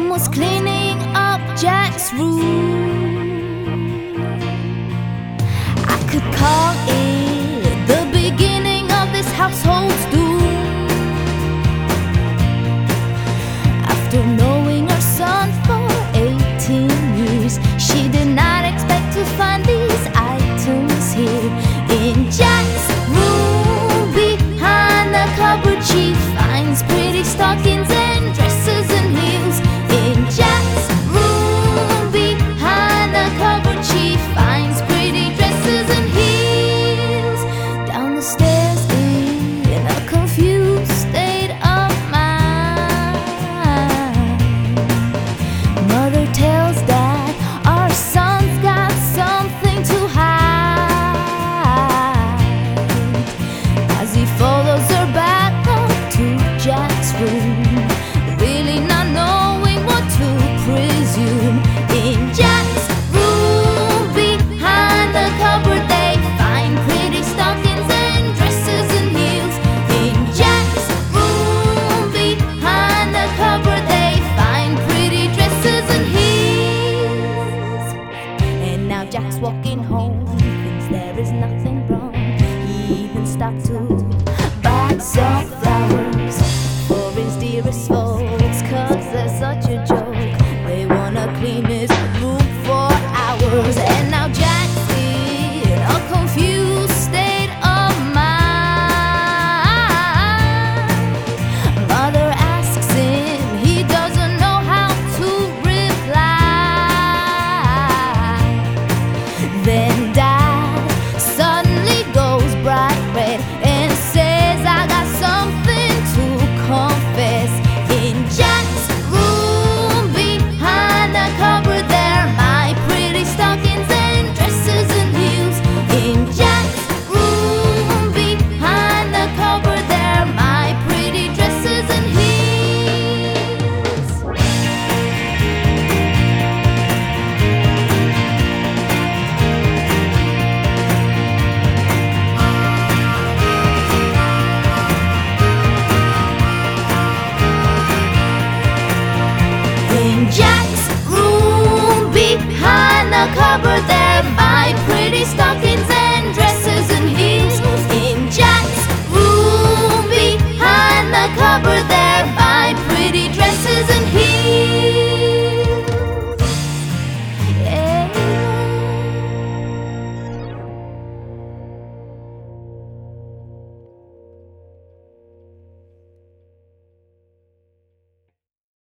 Mom was cleaning up Jack's room. I could call it the beginning of this household's doom. After knowing her son for 18 years, she did not expect to find these items here in Jack's room. Behind the cupboard, she. there is nothing wrong. He even stopped to buy some flowers for his dearest folks, cause they're such a joke. They wanna clean his room for hours. and Jack.